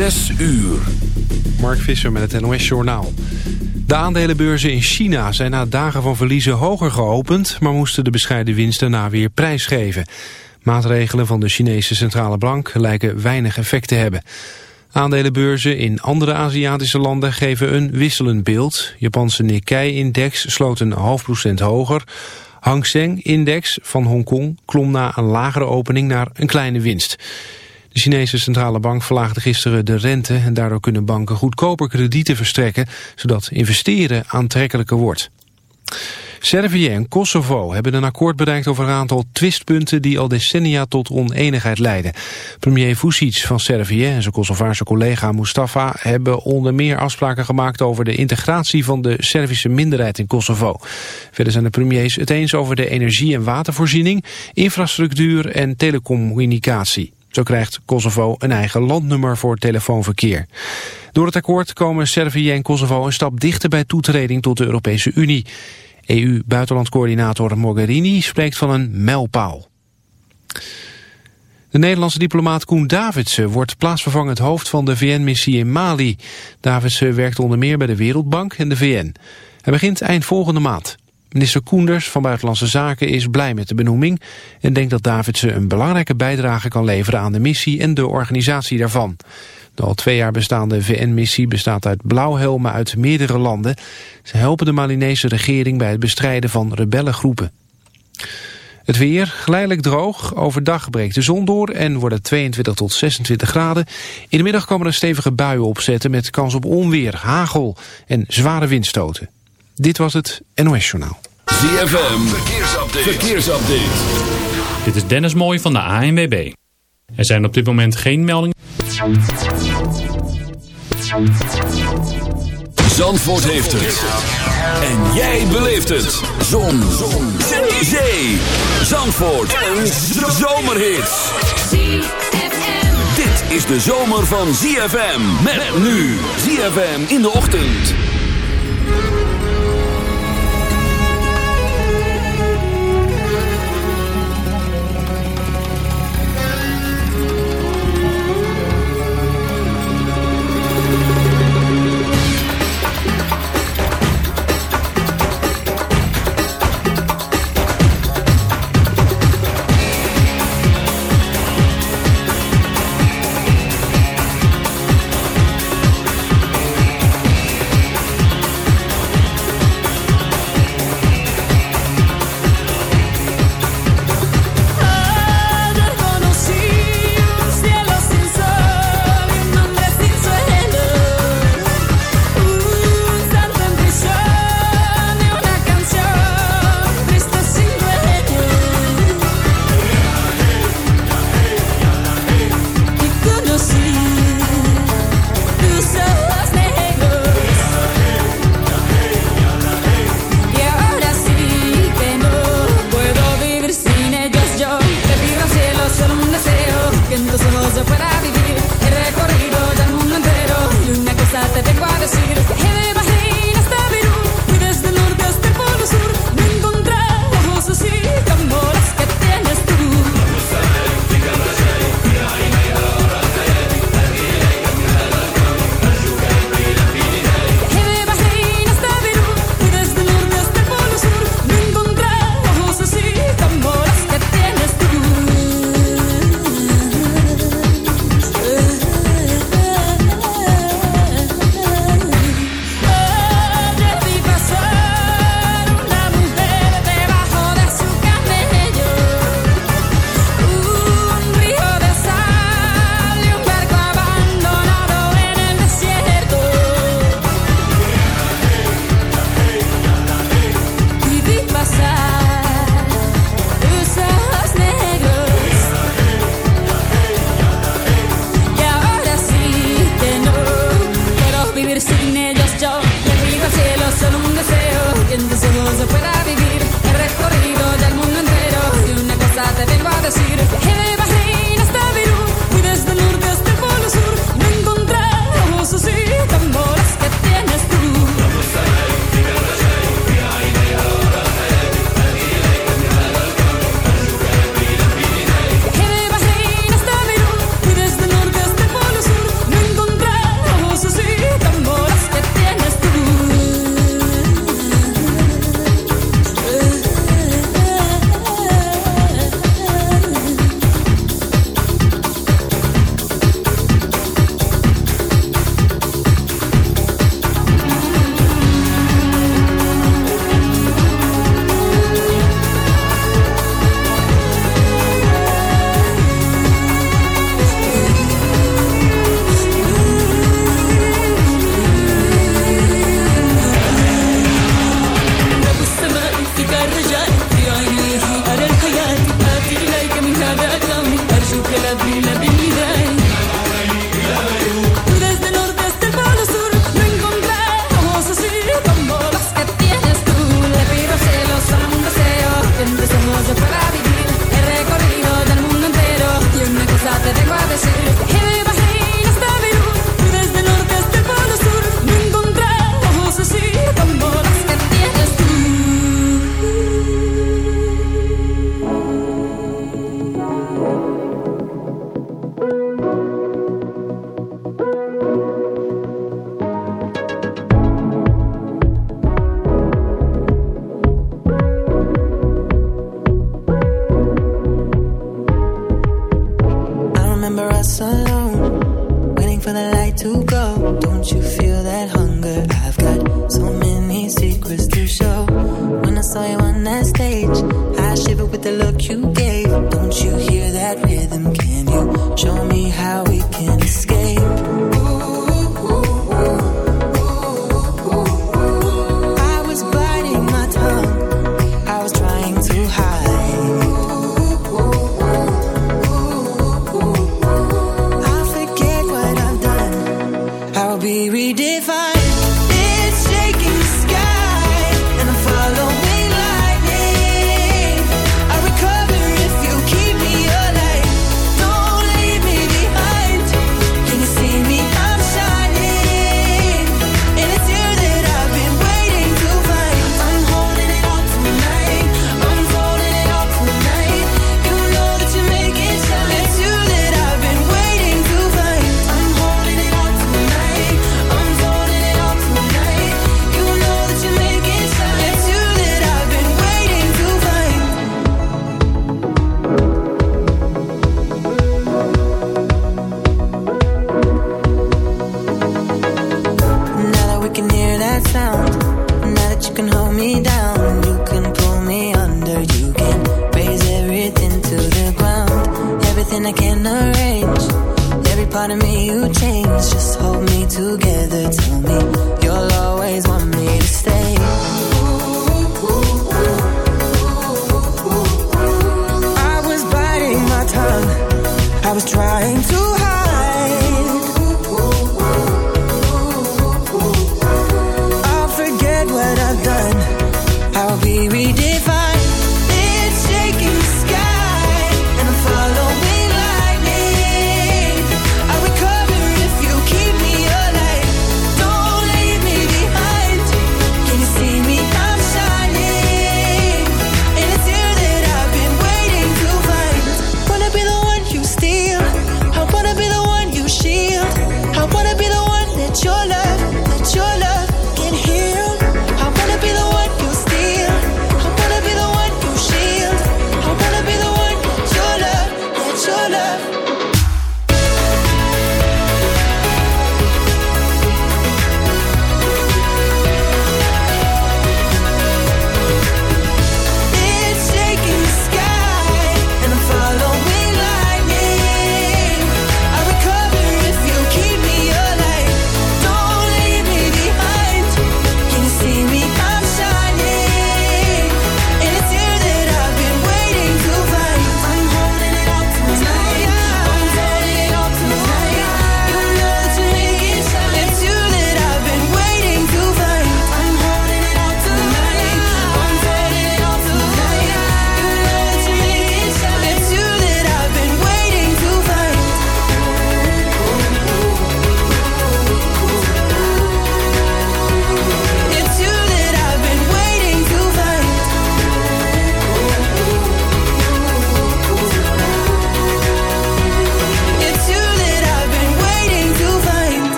Zes uur. Mark Visser met het NOS Journaal. De aandelenbeurzen in China zijn na dagen van verliezen hoger geopend... maar moesten de bescheiden winst daarna weer prijsgeven. Maatregelen van de Chinese centrale bank lijken weinig effect te hebben. Aandelenbeurzen in andere Aziatische landen geven een wisselend beeld. Japanse Nikkei-index sloot een half procent hoger. Hang Seng-index van Hongkong klom na een lagere opening naar een kleine winst. De Chinese centrale bank verlaagde gisteren de rente... en daardoor kunnen banken goedkoper kredieten verstrekken... zodat investeren aantrekkelijker wordt. Servië en Kosovo hebben een akkoord bereikt over een aantal twistpunten die al decennia tot oneenigheid leiden. Premier Vucic van Servië en zijn Kosovaarse collega Mustafa hebben onder meer afspraken gemaakt over de integratie van de Servische minderheid in Kosovo. Verder zijn de premiers het eens over de energie- en watervoorziening, infrastructuur en telecommunicatie. Zo krijgt Kosovo een eigen landnummer voor telefoonverkeer. Door het akkoord komen Servië en Kosovo een stap dichter bij toetreding tot de Europese Unie. EU-buitenlandcoördinator Mogherini spreekt van een mijlpaal. De Nederlandse diplomaat Koen Davidsen wordt plaatsvervangend hoofd van de VN-missie in Mali. Davidsen werkt onder meer bij de Wereldbank en de VN. Hij begint eind volgende maand. Minister Koenders van Buitenlandse Zaken is blij met de benoeming... en denkt dat Davidsen een belangrijke bijdrage kan leveren aan de missie en de organisatie daarvan. De al twee jaar bestaande VN-missie bestaat uit blauwhelmen uit meerdere landen. Ze helpen de Malinese regering bij het bestrijden van rebellengroepen. Het weer geleidelijk droog. Overdag breekt de zon door en wordt het 22 tot 26 graden. In de middag komen er stevige buien opzetten met kans op onweer, hagel en zware windstoten. Dit was het NOS Journaal. ZFM, verkeersupdate. verkeersupdate. Dit is Dennis Mooij van de ANWB. Er zijn op dit moment geen meldingen. Zandvoort heeft het. En jij beleeft het. Zon. Zon. Zee. Zandvoort. Een zomerhit. Dit is de zomer van ZFM. Met nu. ZFM in de ochtend.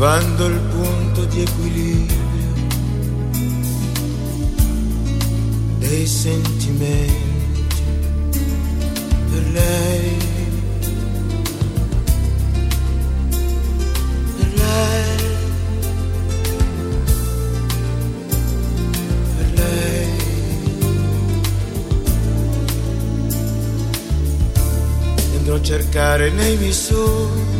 trovando il punto di equilibrio dei sentimenti per lei. Per lei. Per lei. Andrò a cercare nei miei sogni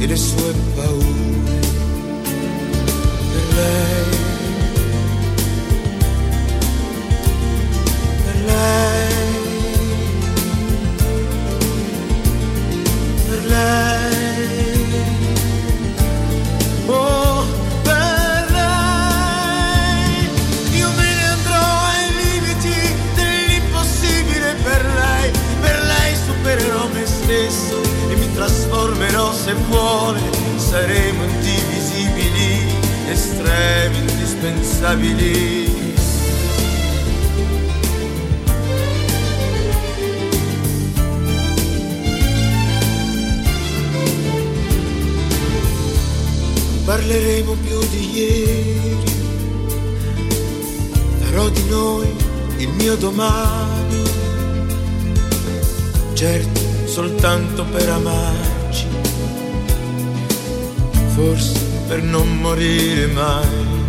Ei le sue paure, per lei, per lei, per lei. Indispensabili. Parleremo più di ieri, darò di noi il mio domani, certo soltanto per amarci, forse per non morire mai,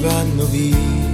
vanno via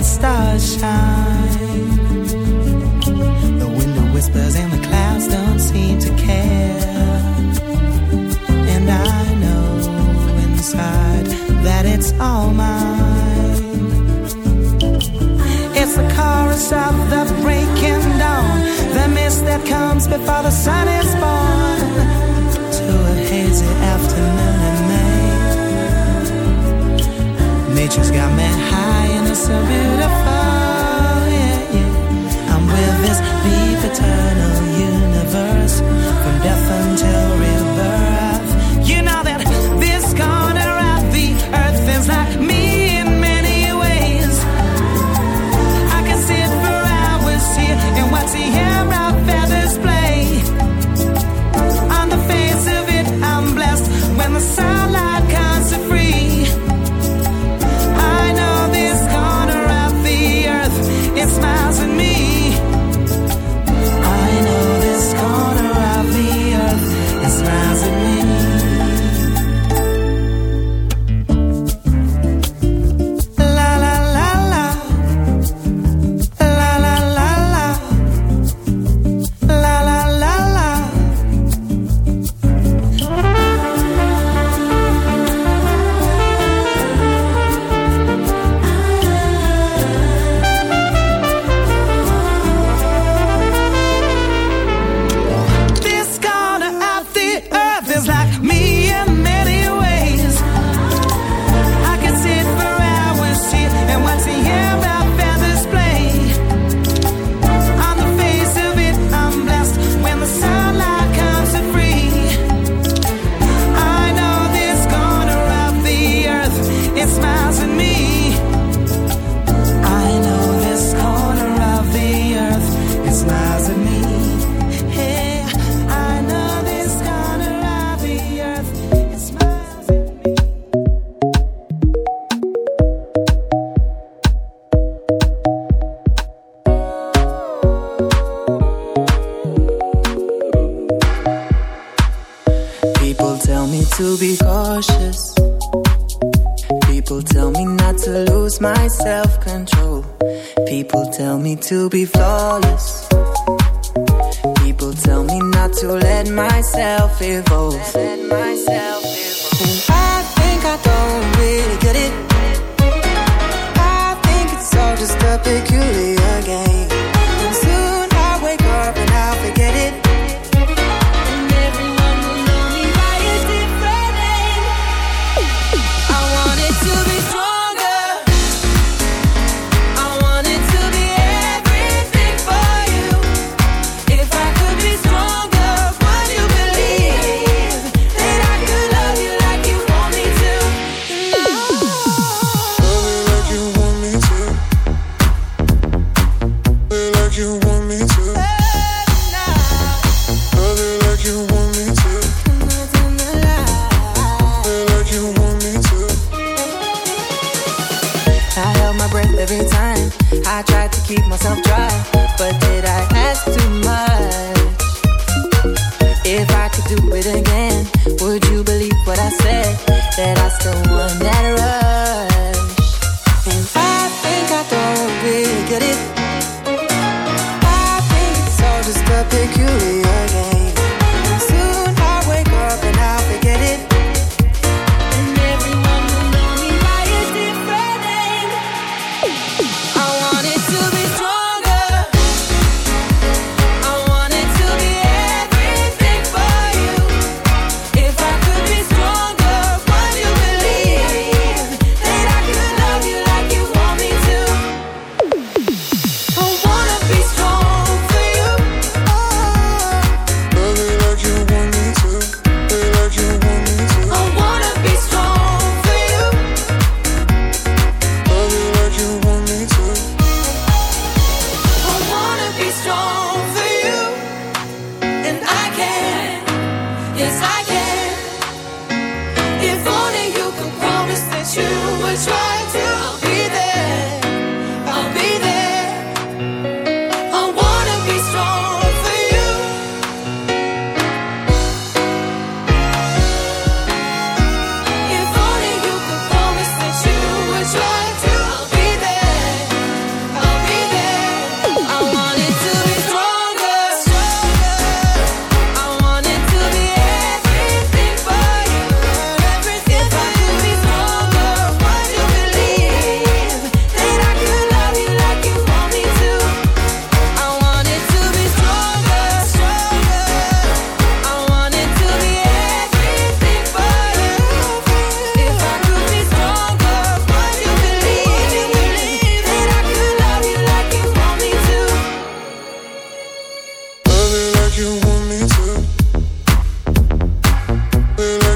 the stars shine. The window whispers and the clouds don't seem to care. And I know inside that it's all mine. It's the chorus of the breaking dawn, the mist that comes before the sun is born. To a hazy afternoon in May. Nature's got me so beautiful, yeah, yeah. I'm with this deep eternal you.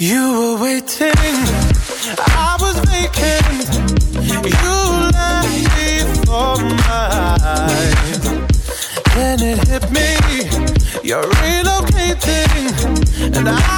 You were waiting, I was vacant. You left me for mine. Then it hit me, you're relocating, and I.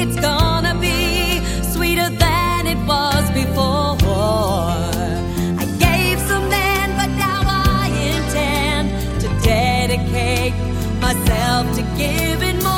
it's gonna be sweeter than it was before. I gave some then, but now I intend to dedicate myself to giving more.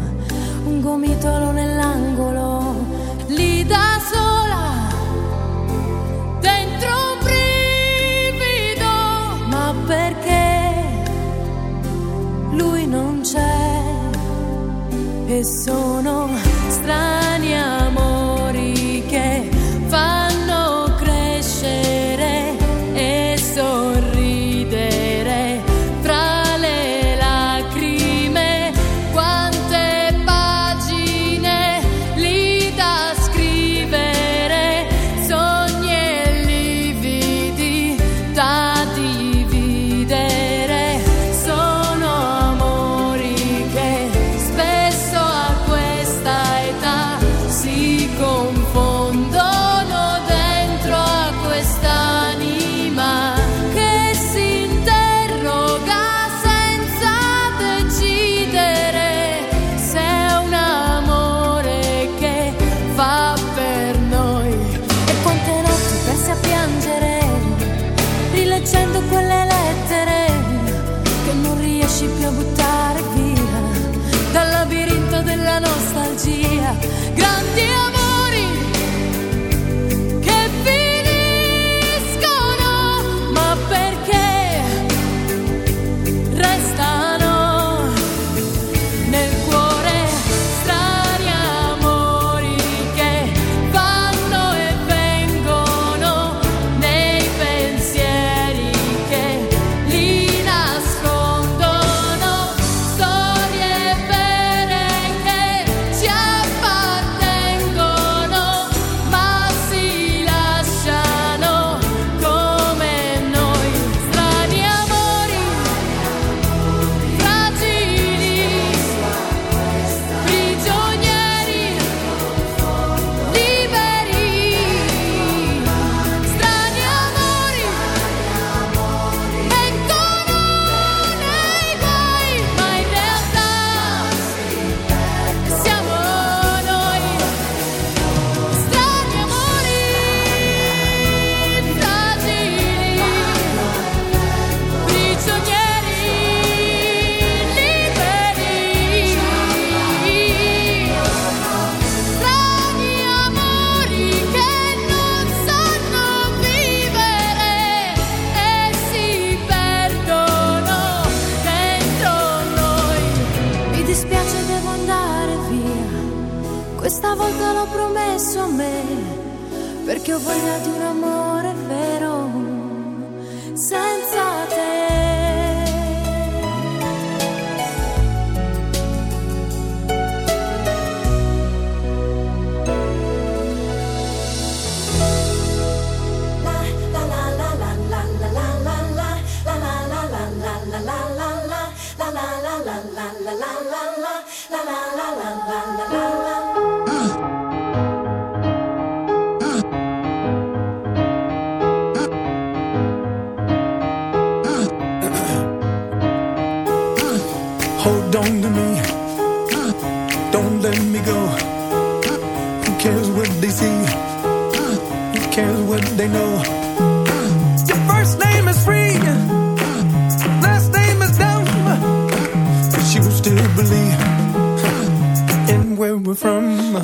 un gomitolo nella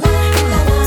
i'm Hello.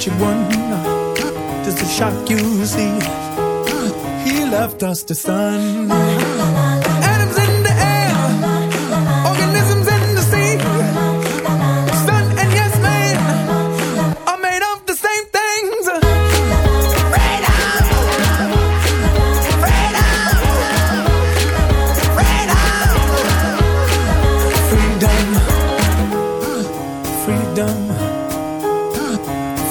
The electric one. Just the shock you see. He left us the sun. Atoms in the air, organisms in the sea. Sun and yes, man are made of the same things. Freedom, freedom, freedom, freedom, freedom,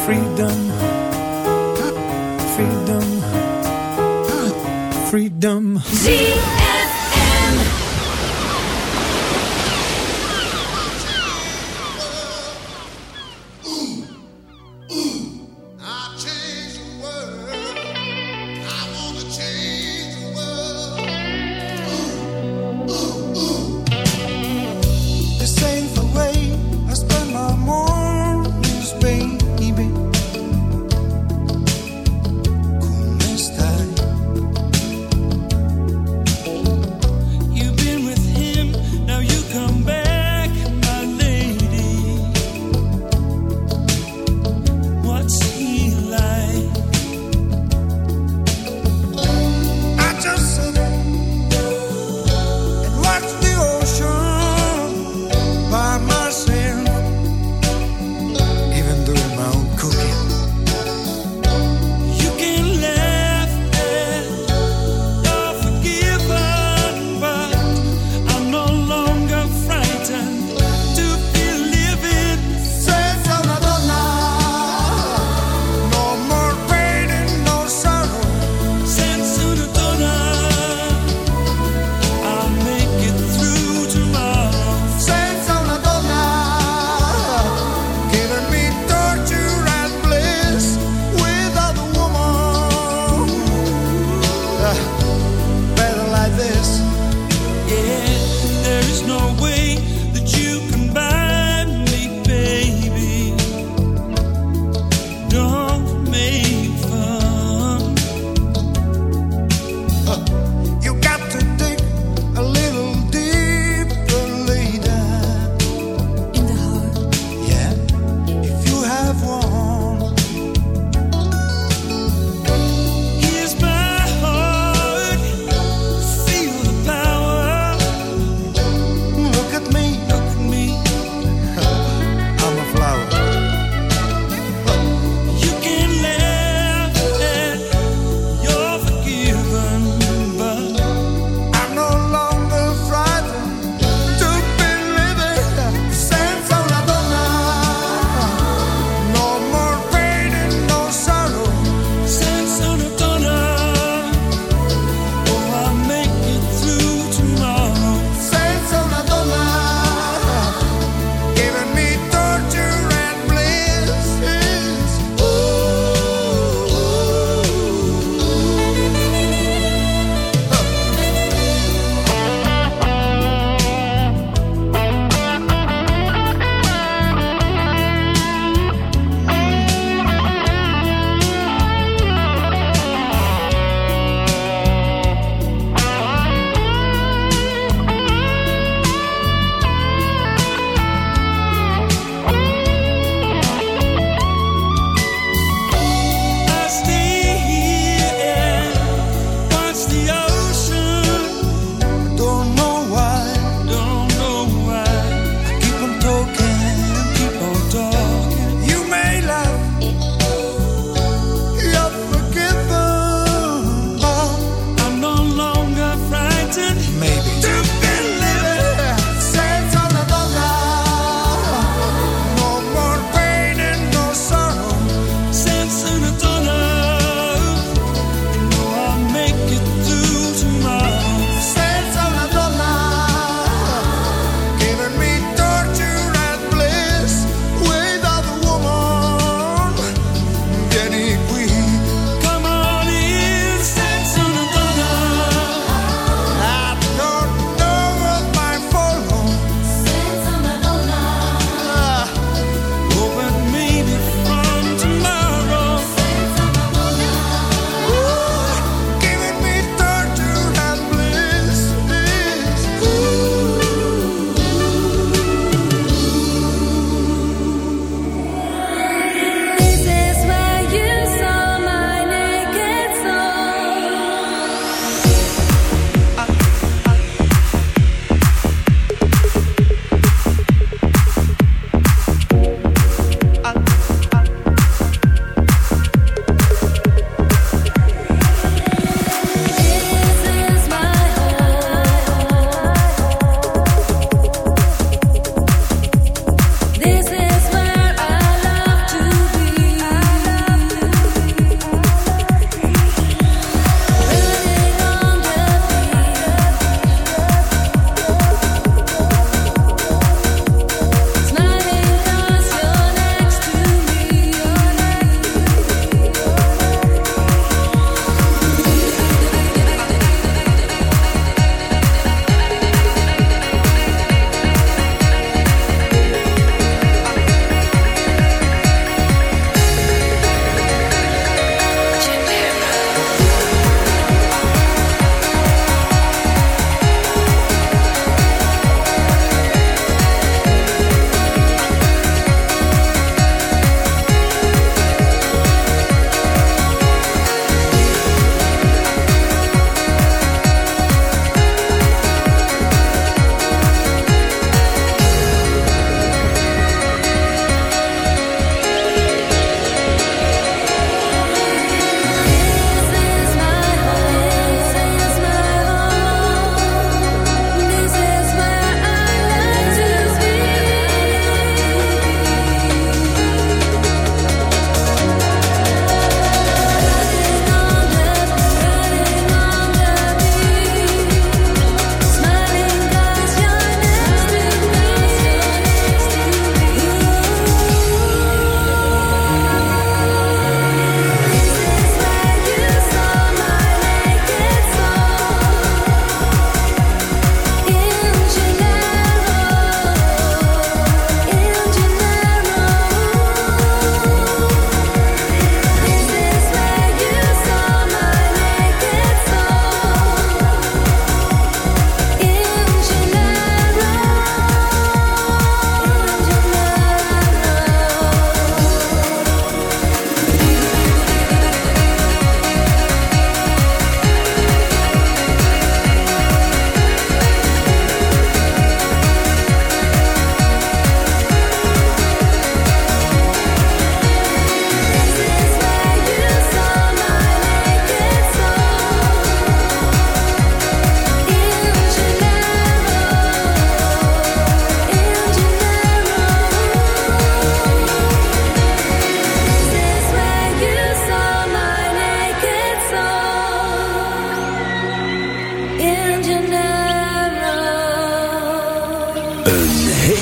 freedom, freedom. This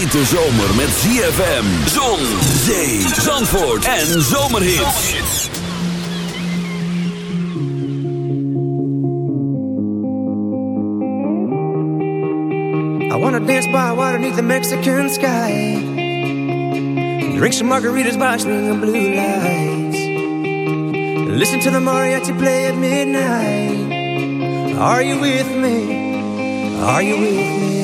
hete zomer met ZFM, zon, zee, zandvoort en zomerhits. I wanna dance by water beneath the Mexican sky. Drink some margaritas by swinging blue lights. Listen to the mariachi play at midnight. Are you with me? Are you with me?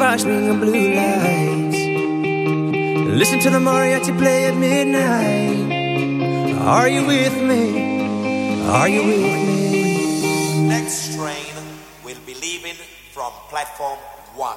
Margaritas by blue lights. Listen to the mariachi play at midnight. Are you with me? Are you with me? Next train will be leaving from platform one.